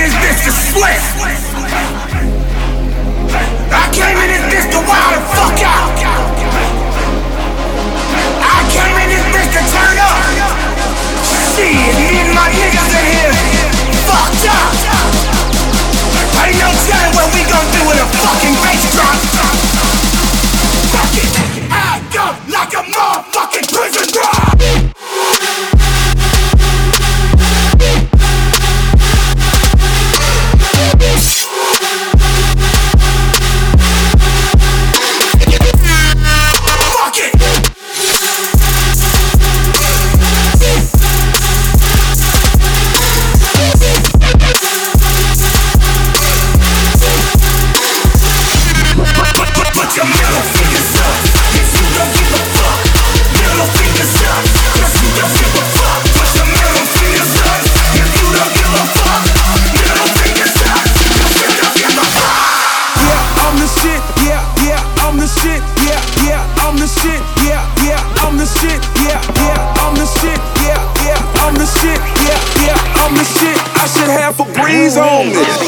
is this to slip? shit, yeah, yeah, I'm the shit, yeah, yeah, I'm the shit, yeah, yeah, I'm the shit, yeah, yeah, I'm the shit. I should have a breeze on me.